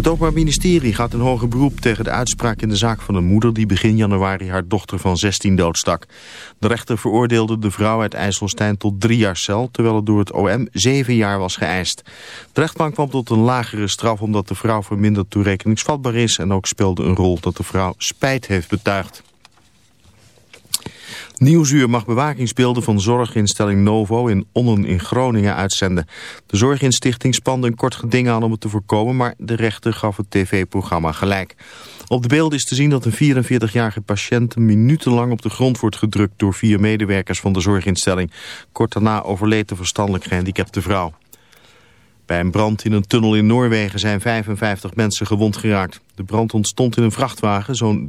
Het Openbaar Ministerie gaat een hoger beroep tegen de uitspraak in de zaak van een moeder... die begin januari haar dochter van 16 doodstak. De rechter veroordeelde de vrouw uit IJsselstein tot drie jaar cel... terwijl het door het OM zeven jaar was geëist. De rechtbank kwam tot een lagere straf omdat de vrouw verminderd toerekeningsvatbaar is... en ook speelde een rol dat de vrouw spijt heeft betuigd. Nieuwsuur mag bewakingsbeelden van zorginstelling Novo in Onnen in Groningen uitzenden. De Zorginstichting spande een kort geding aan om het te voorkomen, maar de rechter gaf het tv-programma gelijk. Op de beelden is te zien dat een 44-jarige patiënt minutenlang op de grond wordt gedrukt door vier medewerkers van de zorginstelling. Kort daarna overleed de verstandelijk gehandicapte vrouw. Bij een brand in een tunnel in Noorwegen zijn 55 mensen gewond geraakt. De brand ontstond in een vrachtwagen zo'n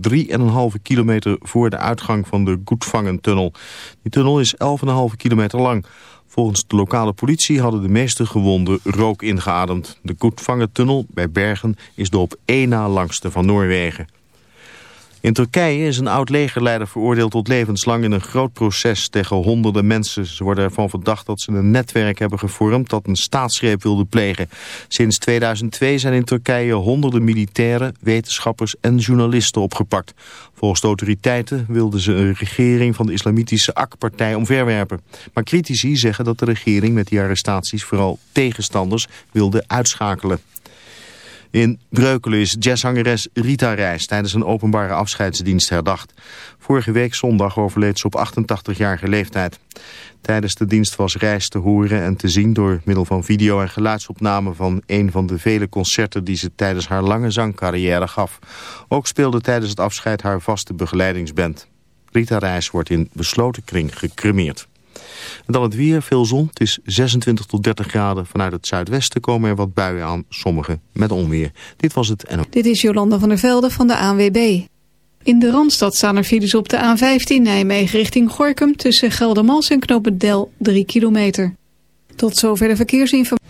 3,5 kilometer voor de uitgang van de Goedvangen-tunnel. Die tunnel is 11,5 kilometer lang. Volgens de lokale politie hadden de meeste gewonden rook ingeademd. De Goedvangen-tunnel bij Bergen is de op één na langste van Noorwegen. In Turkije is een oud-legerleider veroordeeld tot levenslang in een groot proces tegen honderden mensen. Ze worden ervan verdacht dat ze een netwerk hebben gevormd dat een staatsgreep wilde plegen. Sinds 2002 zijn in Turkije honderden militairen, wetenschappers en journalisten opgepakt. Volgens de autoriteiten wilden ze een regering van de islamitische AK-partij omverwerpen. Maar critici zeggen dat de regering met die arrestaties vooral tegenstanders wilde uitschakelen. In Breukelen is jazzangeres Rita Reis tijdens een openbare afscheidsdienst herdacht. Vorige week zondag overleed ze op 88-jarige leeftijd. Tijdens de dienst was Reis te horen en te zien door middel van video- en geluidsopnamen van een van de vele concerten die ze tijdens haar lange zangcarrière gaf. Ook speelde tijdens het afscheid haar vaste begeleidingsband. Rita Reis wordt in besloten kring gecremeerd. En dan het weer, veel zon. Het is 26 tot 30 graden. Vanuit het zuidwesten komen er wat buien aan, sommige met onweer. Dit was het NO. Dit is Jolanda van der Velde van de ANWB. In de Randstad staan er files op de A15 Nijmegen richting Gorkum... tussen Geldermals en Knopendel 3 kilometer. Tot zover de verkeersinformatie.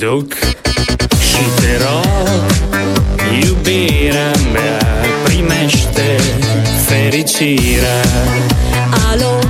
haiduc Și te rog, iubirea mea, primește fericirea. Alo, alo,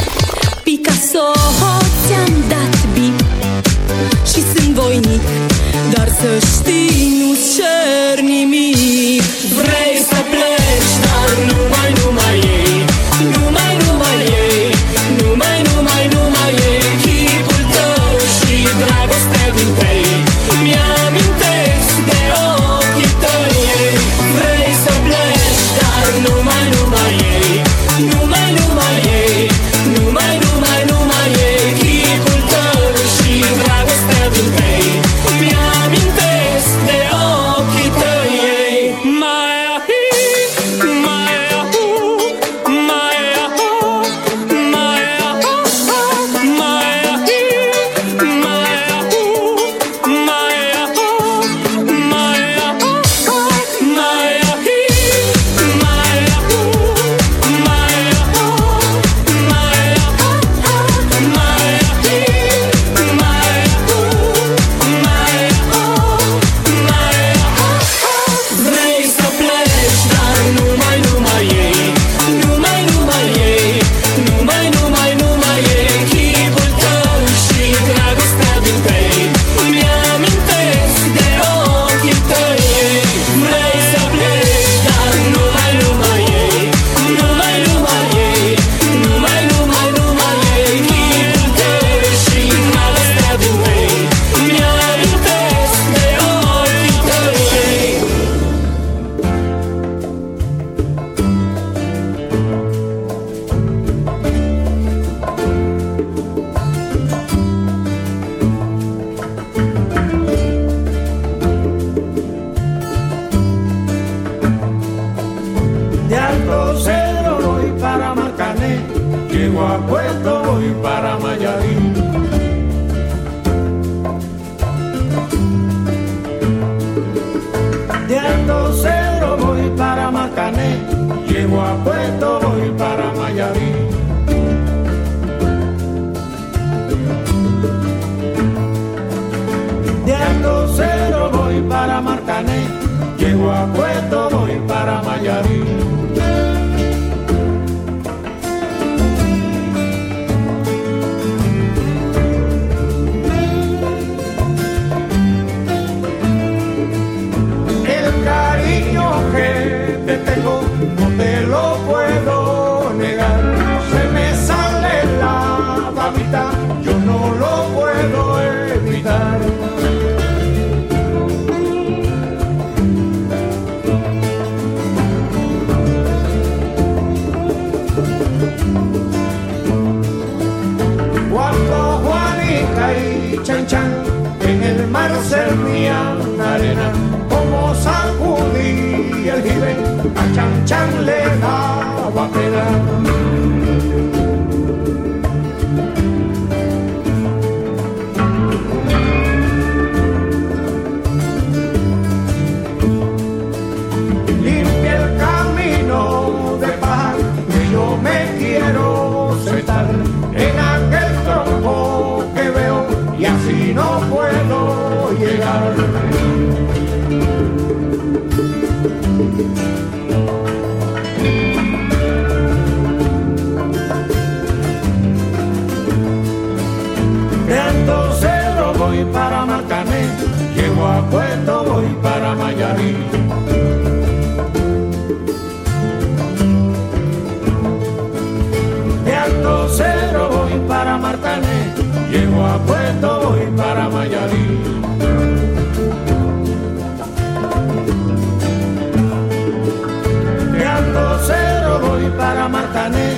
Llego a Puerto, voy para Mayarí. chẳng lẽ ta và voy para Mayarí. De Alto Cedro voy para Martané, llego a Puerto voy para Mayarí. De Alto Cedro voy para Martané,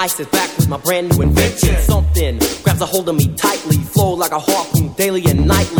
I sit back with my brand new invention. Something grabs a hold of me tightly, flow like a harpoon daily and nightly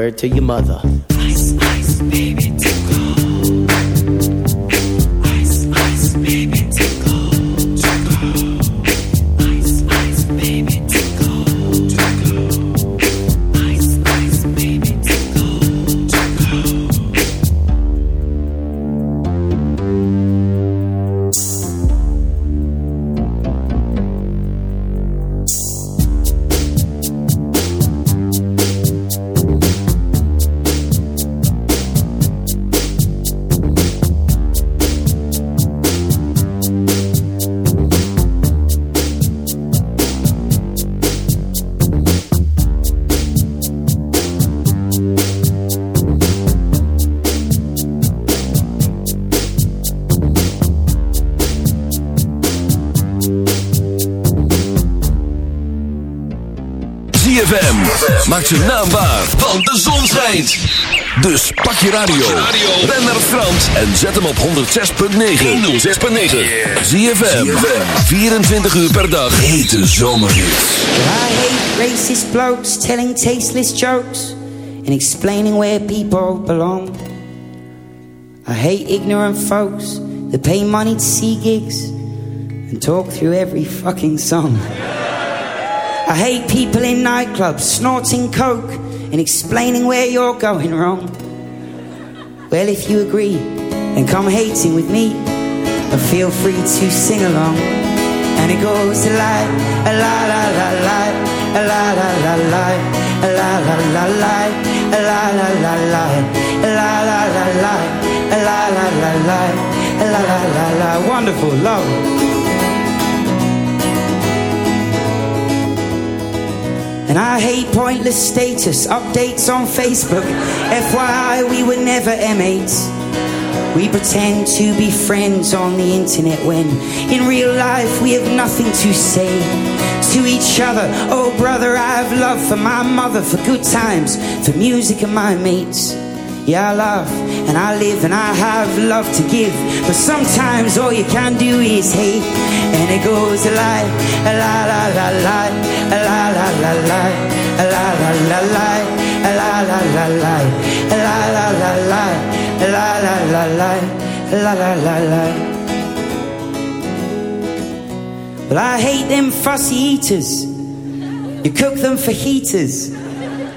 Word to your mother. Ice, ice, want de zon schijnt. Dus pak je radio, ren naar Frans en zet hem op 106.9. 106.9. ZFM, 24 uur per dag. Hete zomerhits. I hate racist blokes telling tasteless jokes and explaining where people belong. I hate ignorant folks that pay money to see gigs and talk through every fucking song. I hate people in nightclubs snorting coke and explaining where you're going wrong. Well, if you agree, then come hating with me and feel free to sing along. And it goes a la a la la la la a la la la la a la la la la a la la la la a la la la la a la la la la a la la la la wonderful love. And I hate pointless status updates on Facebook. FYI, we were never M8s. We pretend to be friends on the internet when in real life we have nothing to say to each other. Oh, brother, I have love for my mother, for good times, for music and my mates. Yeah, I love and I live and I have love to give. But sometimes all you can do is hate. And it goes a la a la la la la a la la la la a la la la la a la la la la a la la a la la a la la la la Well, I hate them fussy eaters. You cook them for heaters.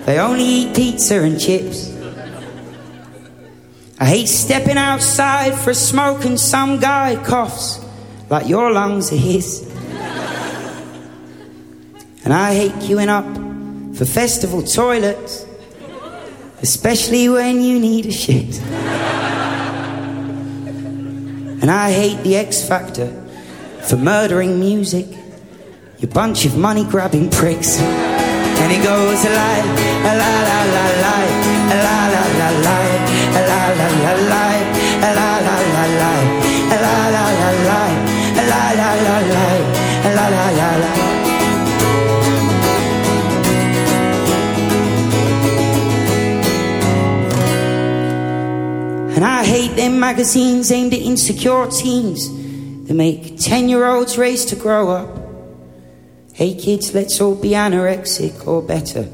They only eat pizza and chips. I hate stepping outside for a smoke and some guy coughs like your lungs are his. and I hate queuing up for festival toilets, especially when you need a shit. and I hate the X Factor for murdering music, you bunch of money grabbing pricks. And it goes a lie, a la la la a la la la a la. And I hate them magazines aimed at insecure teens that make 10 year olds race to grow up. Hey kids, let's all be anorexic or better.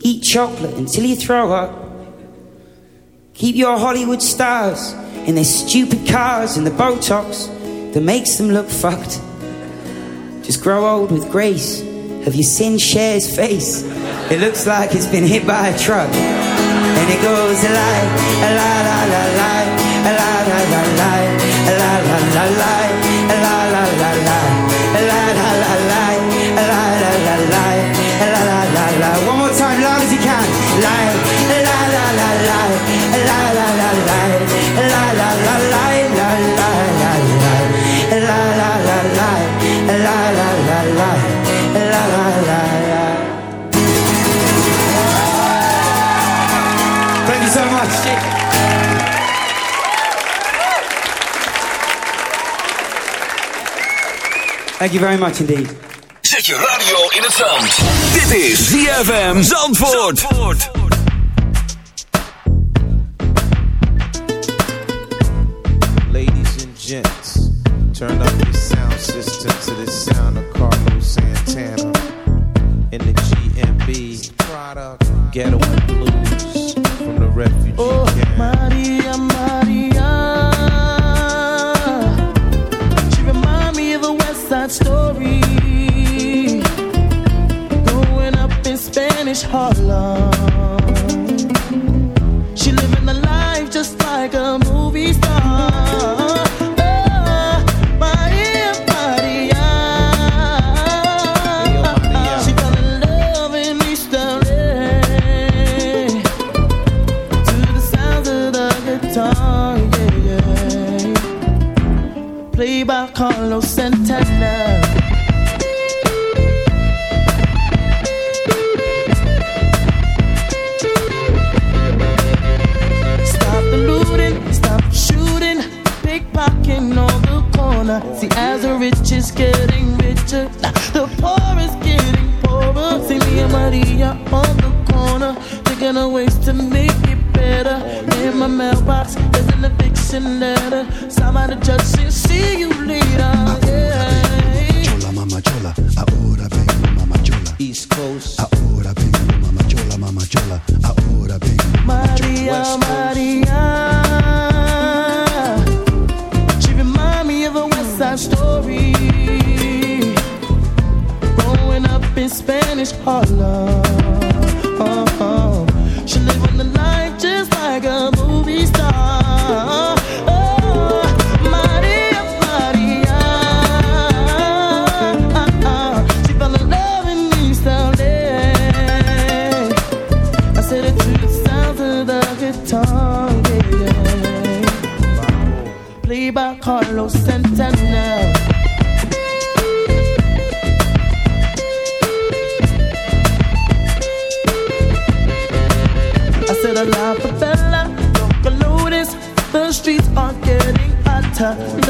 Eat chocolate until you throw up. Keep your Hollywood stars in their stupid cars and the Botox that makes them look fucked. Just grow old with grace. Have you seen Cher's face? It looks like it's been hit by a truck. And it goes like, la la la la, la la la la, la la la la. Thank you very much indeed. Zet je radio in het zand. Dit is ZFM Zandvoort. matter.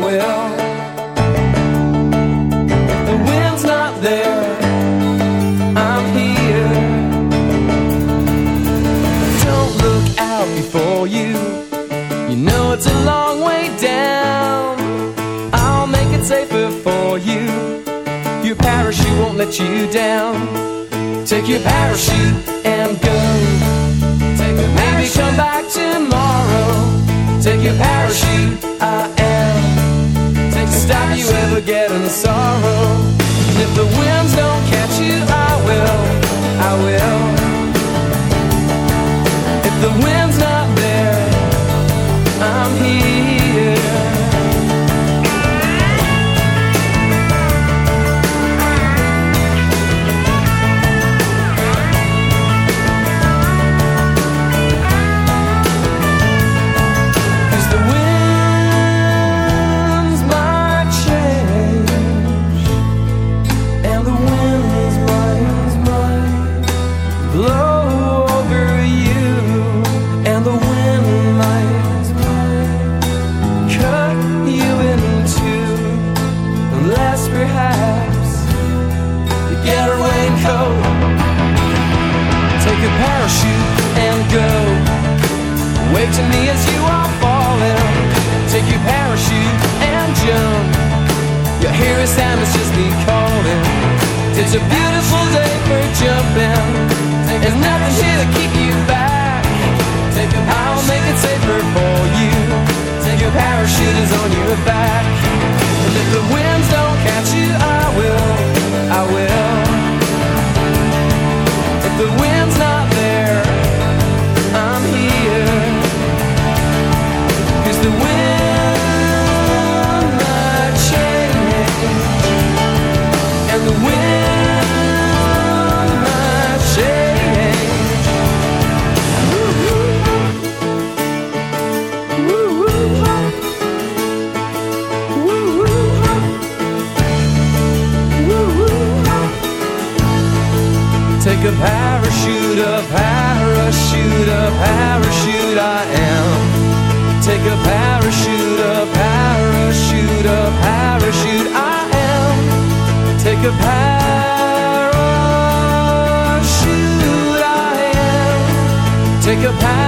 will. The wind's not there, I'm here. Don't look out before you. You know it's a long way down. I'll make it safer for you. Your parachute won't let you down. Take your parachute and go. Take a Maybe come back tomorrow. Take your parachute you ever get in sorrow. And if the winds don't catch you, I will, I will. If the wind's not parachute is on your back. And if the winds don't catch you, I will, I will. If the wind Your a path.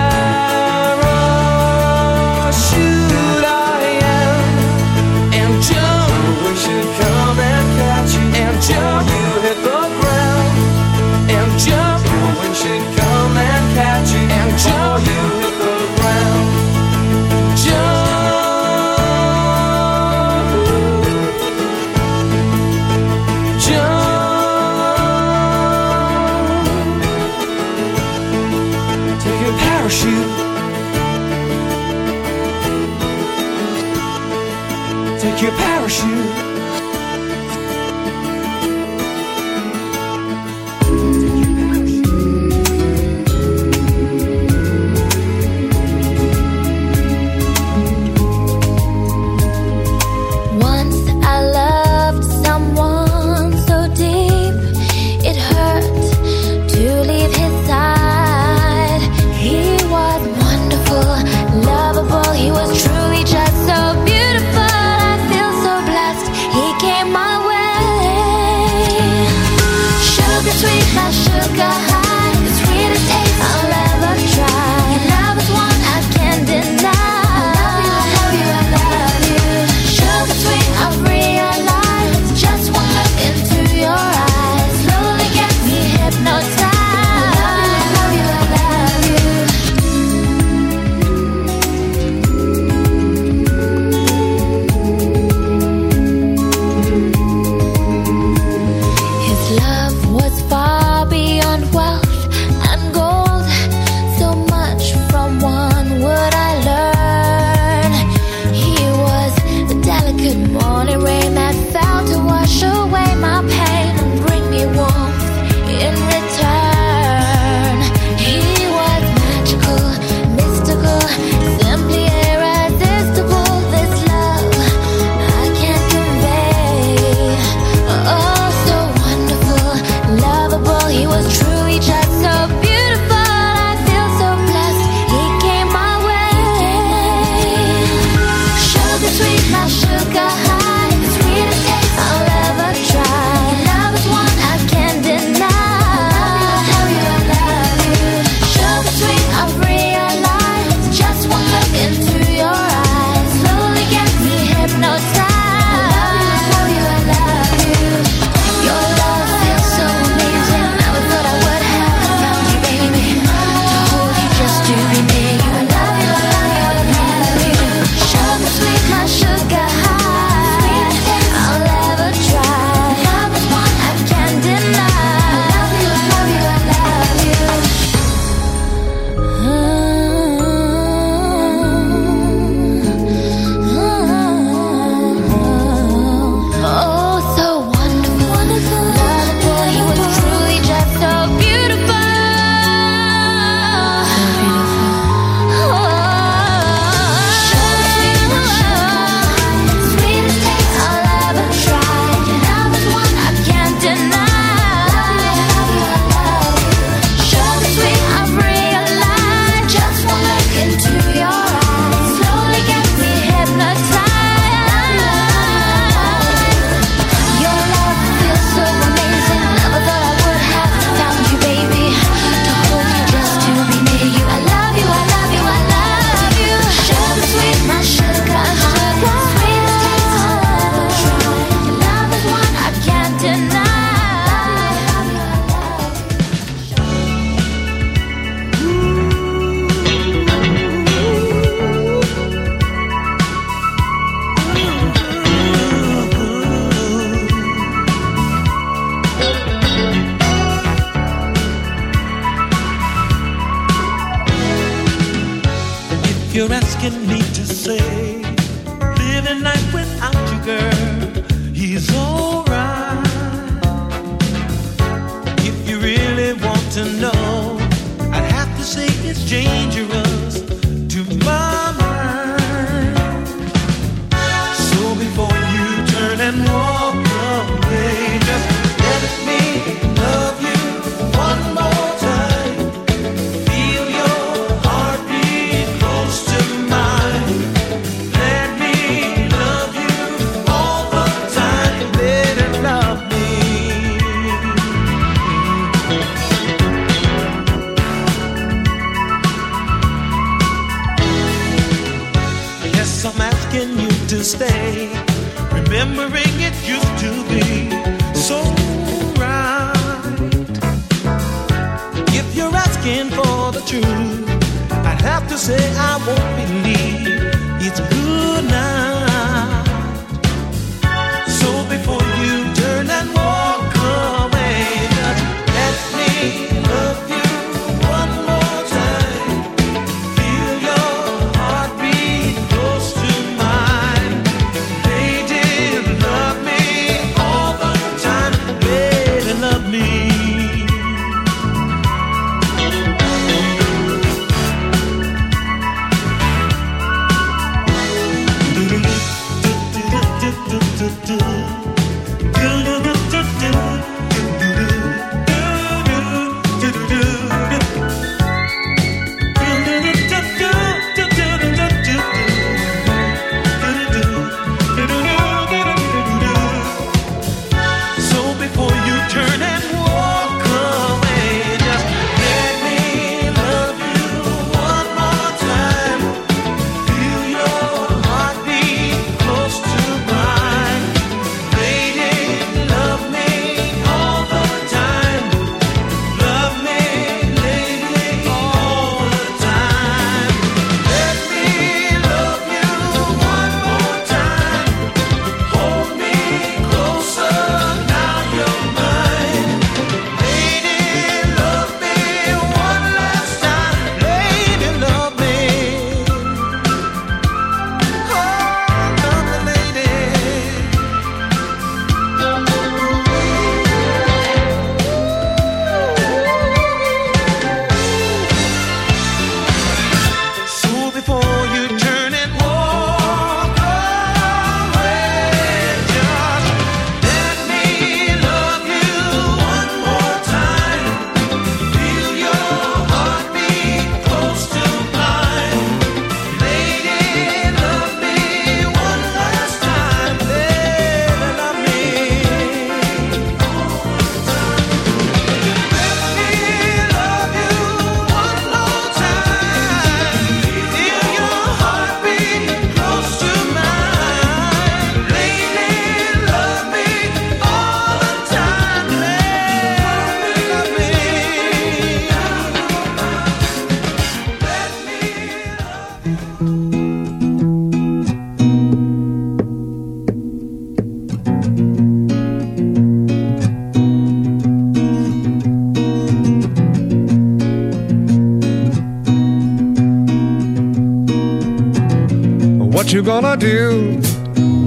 Gonna do?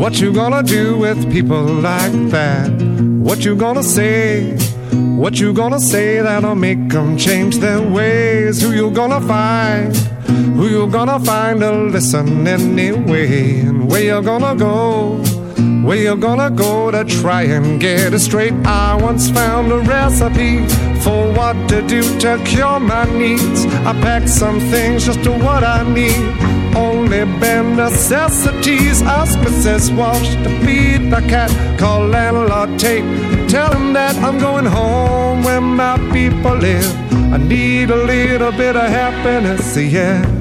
What you gonna do with people like that? What you gonna say? What you gonna say that'll make them change their ways? Who you gonna find? Who you gonna find to listen anyway? And where you gonna go? Where you gonna go to try and get it straight? I once found a recipe for what to do to cure my needs. I packed some things just to what I need. Only bare necessities. Ask Mrs. Walsh to feed the cat. Call landlord Tate. Tell him that I'm going home where my people live. I need a little bit of happiness, yeah.